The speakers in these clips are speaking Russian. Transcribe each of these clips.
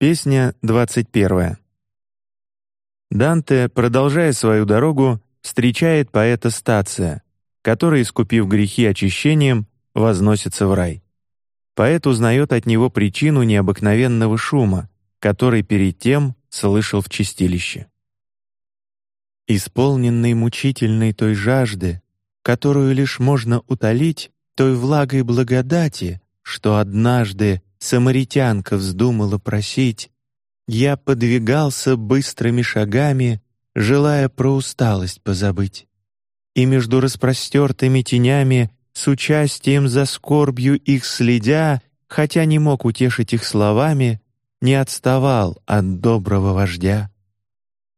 Песня двадцать первая. Данте, продолжая свою дорогу, встречает поэта Стация, который, искупив грехи очищением, возносится в рай. Поэт узнает от него причину необыкновенного шума, который перед тем слышал в чистилище. Исполненный мучительной той жажды, которую лишь можно утолить той влагой благодати, что однажды самаритянка вздумала просить, я подвигался быстрыми шагами, желая про усталость позабыть, и между распростертыми тенями с участием за скорбью их следя, хотя не мог утешить их словами, не отставал от доброго вождя.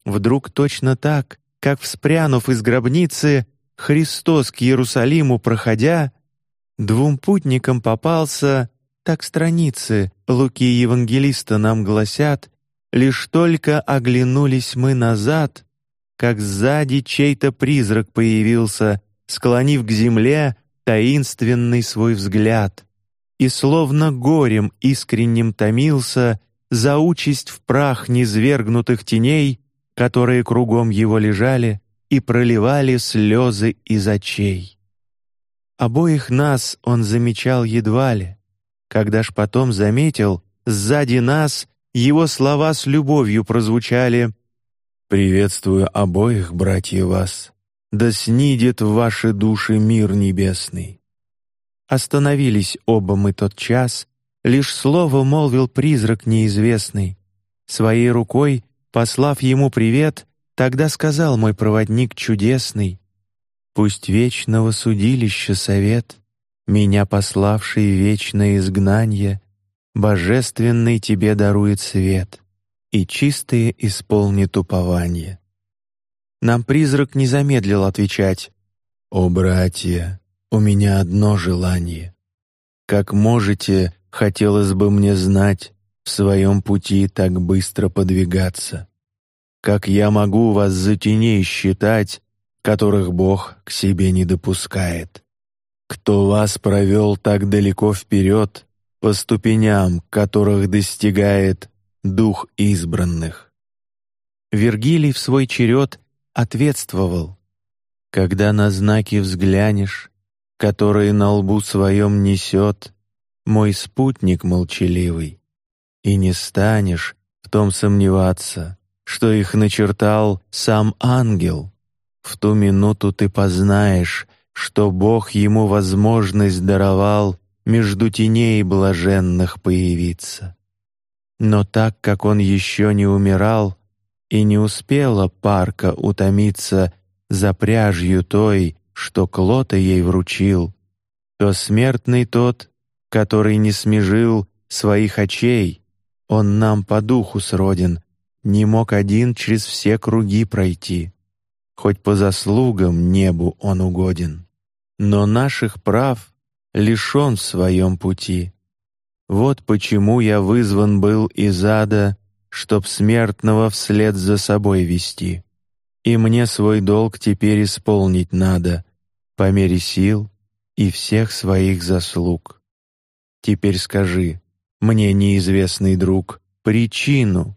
Вдруг точно так, как вспрянув из гробницы, Христос к Иерусалиму проходя, двум путникам попался, так страницы Луки Евангелиста нам гласят, лишь только оглянулись мы назад, как сзади чей-то призрак появился, склонив к земле таинственный свой взгляд, и словно горем искренним томился за участь в прах низвергнутых теней, которые кругом его лежали и проливали слезы из очей. Обоих нас он замечал едва ли, когда ж потом заметил сзади нас его слова с любовью прозвучали: "Приветствую обоих, братья вас, да снидет в ваши души мир небесный". Остановились оба мы тот час, лишь слово молвил призрак неизвестный, своей рукой послав ему привет, тогда сказал мой проводник чудесный: "Пусть вечного судилища совет меня пославший вечное изгнание, божественный тебе дарует свет и чистые исполнит упование. Нам призрак не замедлил отвечать: "О братья, у меня одно желание. Как можете, хотелось бы мне знать в своем пути так быстро подвигаться. Как я могу вас за теней считать, которых Бог к себе не допускает? Кто вас провел так далеко вперед по ступеням, которых достигает дух избранных. Вергилий в свой черед ответствовал: когда на знаки взглянешь, которые на лбу своем несет мой спутник молчаливый, и не станешь в том сомневаться, что их начертал сам ангел. В ту минуту ты познаешь, что Бог ему возможность даровал между теней блаженных появиться. Но так как он еще не умирал и не успела парка утомиться за пряжью той, что Клота ей вручил, то смертный тот, который не смежил своих очей, он нам по духу сроден, не мог один через все круги пройти хоть по заслугам небу он угоден, но наших прав лишен в своем пути. Вот почему я вызван был из ада, чтоб смертного вслед за собой вести, и мне свой долг теперь исполнить надо по мере сил и всех своих заслуг. Теперь скажи, мне неизвестный друг, причину,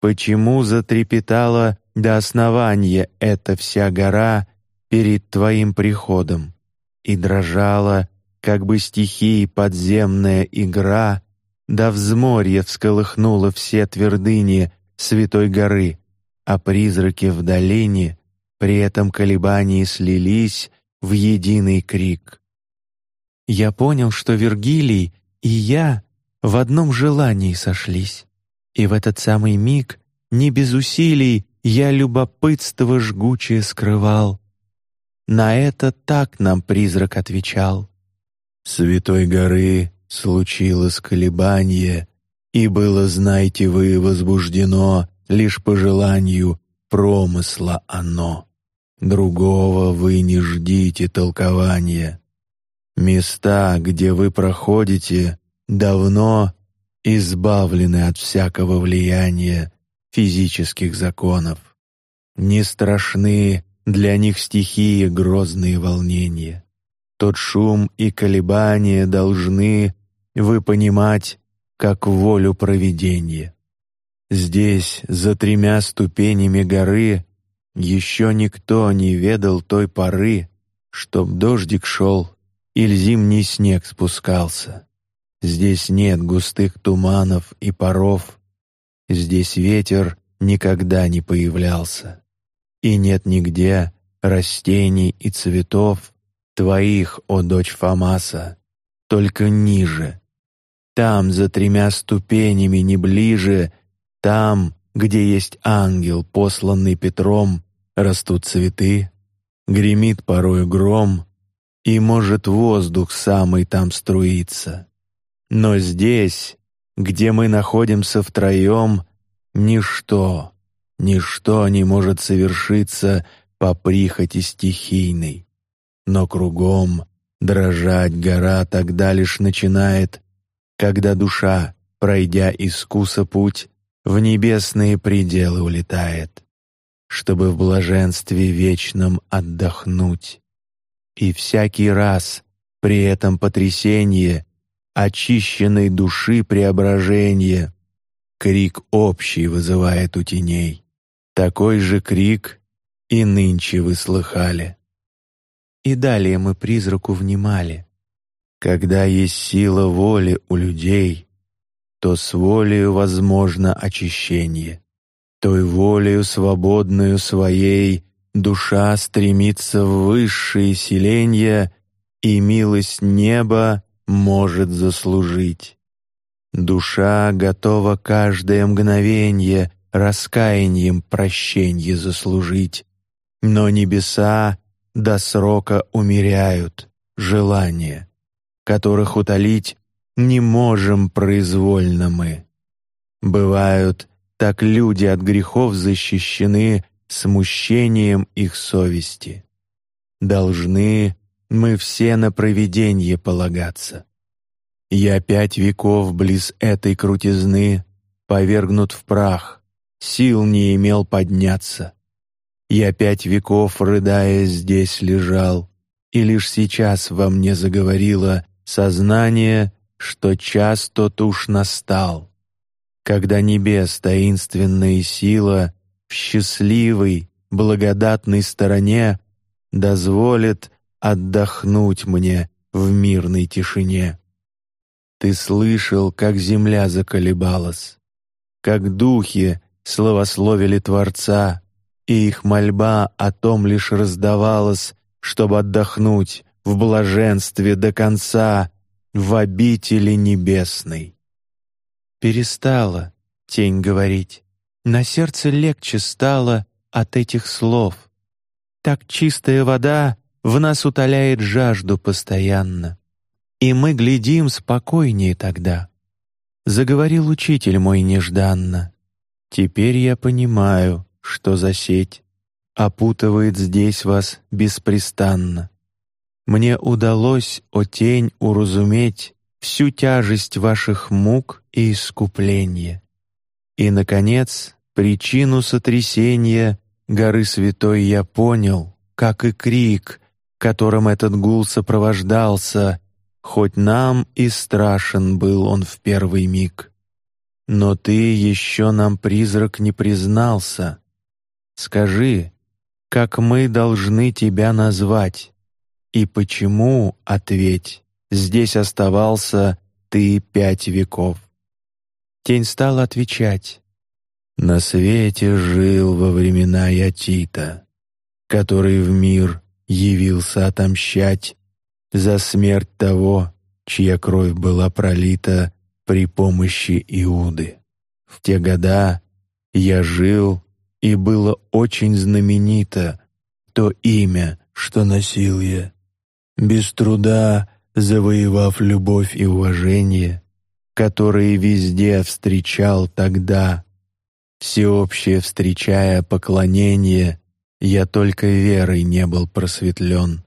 почему затрепетала до основания эта вся гора перед твоим приходом, и дрожала, как бы стихии подземная игра, да взморье всколыхнуло все твердыни святой горы, а призраки в долине при этом колебании слились в единый крик. Я понял, что Вергилий и я в одном желании сошлись, и в этот самый миг не без усилий я любопытство жгучее скрывал. На это так нам призрак отвечал: Святой горы случилось колебание, и было, знайте вы, возбуждено лишь по желанию промысла оно. Другого вы не ждите толкования. Места, где вы проходите, давно избавлены от всякого влияния физических законов. Не страшны для них стихии грозные волнения. Тот шум и колебания должны вы понимать как волю провидения. Здесь, за тремя ступенями горы, еще никто не ведал той поры, чтоб дождик шел или зимний снег спускался. Здесь нет густых туманов и паров, здесь ветер никогда не появлялся, и нет нигде растений и цветов твоих, о дочь Фамаса, только ниже. Там за тремя ступенями не ближе, там, где есть ангел, посланный Петром, растут цветы, гремит порой гром, и может воздух самый там струится. Но здесь, где мы находимся втроем, ничто, ничто не может совершиться по прихоти стихийной. Но кругом дрожать гора тогда лишь начинает, когда душа, пройдя искуса путь, в небесные пределы улетает чтобы в блаженстве вечном отдохнуть. И всякий раз при этом потрясении очищенной души преображение крик общий вызывает у теней. Такой же крик и нынче вы слыхали. И далее мы призраку внимали. Когда есть сила воли у людей, то с волею возможно очищение той волею свободную своей душа стремится в высшие селения и милость неба может заслужить. Душа готова каждое мгновенье раскаянием прощенье заслужить, но небеса до срока умеряют желания, которых утолить не можем произвольно мы. Бывают так люди от грехов защищены смущением их совести. Должны мы все на провидение полагаться. Я пять веков близ этой крутизны повергнут в прах, сил не имел подняться. Я пять веков рыдая здесь лежал, и лишь сейчас во мне заговорило сознание, что час тот уж настал когда небес таинственная сила в счастливой, благодатной стороне дозволит отдохнуть мне в мирной тишине. Ты слышал, как земля заколебалась, как духи славословили Творца, и их мольба о том лишь раздавалась, чтобы отдохнуть в блаженстве до конца в обители небесной. Перестала тень говорить. На сердце легче стало от этих слов. Так чистая вода в нас утоляет жажду постоянно, и мы глядим спокойнее тогда. Заговорил учитель мой нежданно. Теперь я понимаю, что за сеть опутывает здесь вас беспрестанно. Мне удалось, о тень, уразуметь всю тяжесть ваших мук и искупления. И, наконец, причину сотрясения горы Святой я понял, как и крик, которым этот гул сопровождался, хоть нам и страшен был он в первый миг. Но ты еще нам призрак не признался. Скажи, как мы должны тебя назвать и почему? Ответь здесь оставался ты пять веков. Тень стала отвечать: на свете жил во времена Ятита, который в мир явился отомщать за смерть того, чья кровь была пролита при помощи Иуды. В те года я жил, и было очень знаменито то имя, что носил я. Без труда завоевав любовь и уважение, которые везде встречал тогда, всеобщее встречая поклонение, я только верой не был просветлен.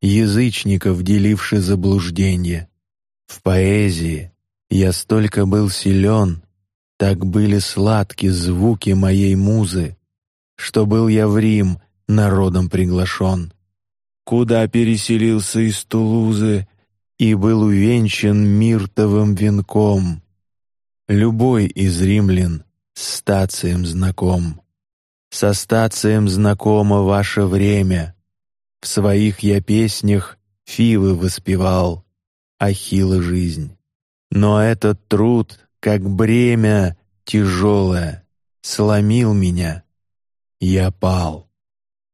Язычников, деливши заблуждение, в поэзии я столько был силен, так были сладки звуки моей музы, что был я в Рим народом приглашен куда переселился из Тулузы и был увенчан миртовым венком. Любой из римлян стацием знаком. Со стацием знакомо ваше время. В своих я песнях Фивы воспевал, Ахилла жизнь. Но этот труд, как бремя тяжелое, сломил меня. Я пал.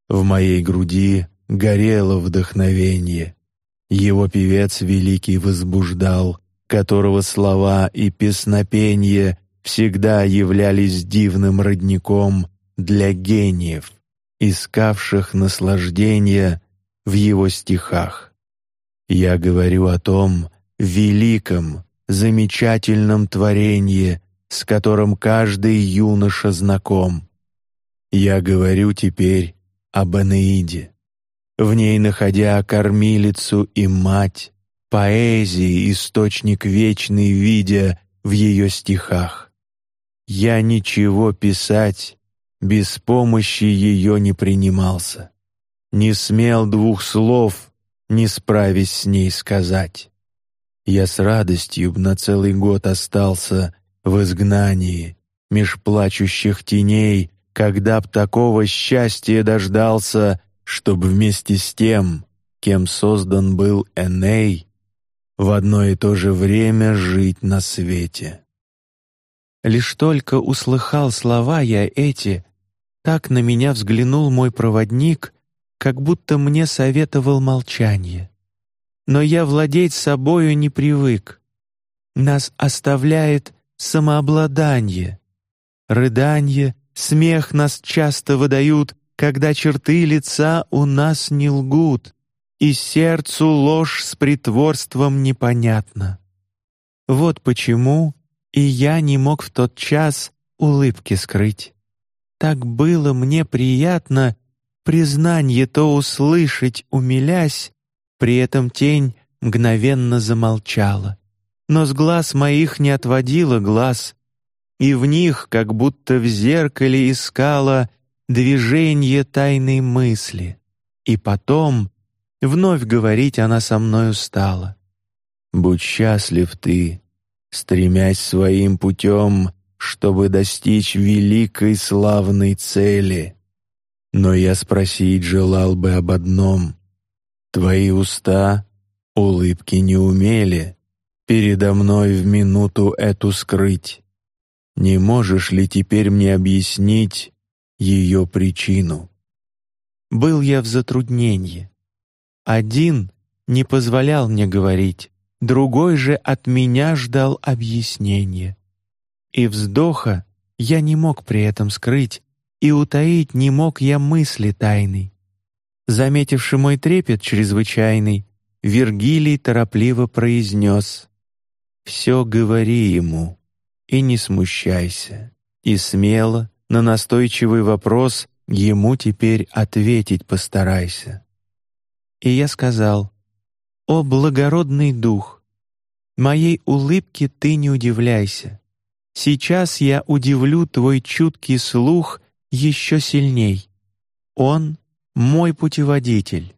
В моей груди горело вдохновение. Его певец великий возбуждал, которого слова и песнопение всегда являлись дивным родником для гениев, искавших наслаждения в его стихах. Я говорю о том великом, замечательном творении, с которым каждый юноша знаком. Я говорю теперь об Энеиде, в ней находя кормилицу и мать, поэзии источник вечный видя в ее стихах. Я ничего писать без помощи ее не принимался, не смел двух слов, не справясь с ней сказать. Я с радостью б на целый год остался в изгнании меж плачущих теней, когда б такого счастья дождался, чтоб вместе с тем, кем создан был Эней, в одно и то же время жить на свете. Лишь только услыхал слова я эти, так на меня взглянул мой проводник, как будто мне советовал молчание. Но я владеть собою не привык. Нас оставляет самообладание, рыдание, смех нас часто выдают, когда черты лица у нас не лгут, и сердцу ложь с притворством непонятна. Вот почему и я не мог в тот час улыбки скрыть. Так было мне приятно признание то услышать, умилясь, при этом тень мгновенно замолчала, но с глаз моих не отводила глаз, и в них, как будто в зеркале искала движение тайной мысли, и потом вновь говорить она со мною стала. Будь счастлив ты, стремясь своим путем чтобы достичь великой славной цели. Но я спросить желал бы об одном: твои уста улыбки не умели передо мной в минуту эту скрыть. Не можешь ли теперь мне объяснить ее причину? Был я в затруднении. Один не позволял мне говорить, другой же от меня ждал объяснения и вздоха я не мог при этом скрыть, и утаить не мог я мысли тайной. Заметивши мой трепет чрезвычайный, Вергилий торопливо произнес: «Все говори ему и не смущайся, и смело на настойчивый вопрос ему теперь ответить постарайся». И я сказал: «О благородный дух, моей улыбке ты не удивляйся. Сейчас я удивлю твой чуткий слух еще сильней. Он мой путеводитель,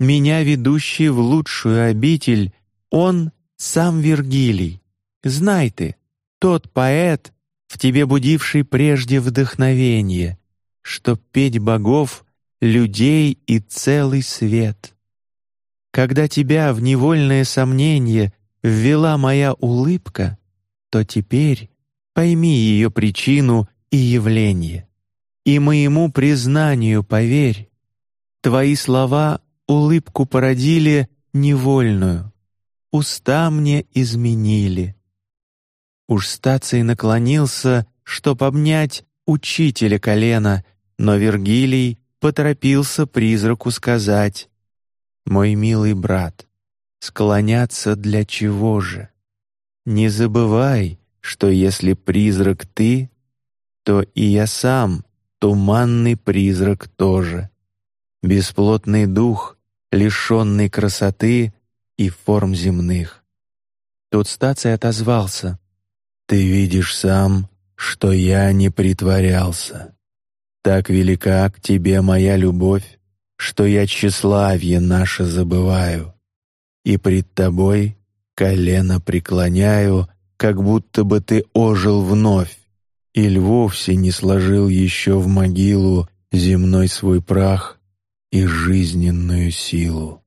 меня ведущий в лучшую обитель. Он сам Вергилий. Знай ты, тот поэт, в тебе будивший прежде вдохновение, чтоб петь богов, людей и целый свет. Когда тебя в невольное сомнение ввела моя улыбка, то теперь Пойми ее причину и явление, и моему признанию поверь. Твои слова улыбку породили невольную, уста мне изменили. Уж стаций наклонился, чтоб обнять учителя колена, но Вергилий поторопился призраку сказать: "Мой милый брат, склоняться для чего же? Не забывай, что если призрак ты, то и я сам туманный призрак тоже, бесплотный дух, лишенный красоты и форм земных. Тут стация отозвался: "Ты видишь сам, что я не притворялся. Так велика к тебе моя любовь, что я тщеславие наше забываю, и пред тобой колено преклоняю как будто бы ты ожил вновь, Иль вовсе не сложил еще в могилу земной свой прах и жизненную силу.